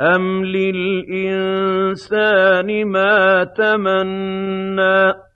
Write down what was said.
أَمْ لِلْإِنسَانِ مَا تَمَنَّىٰ